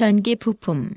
전기 부품.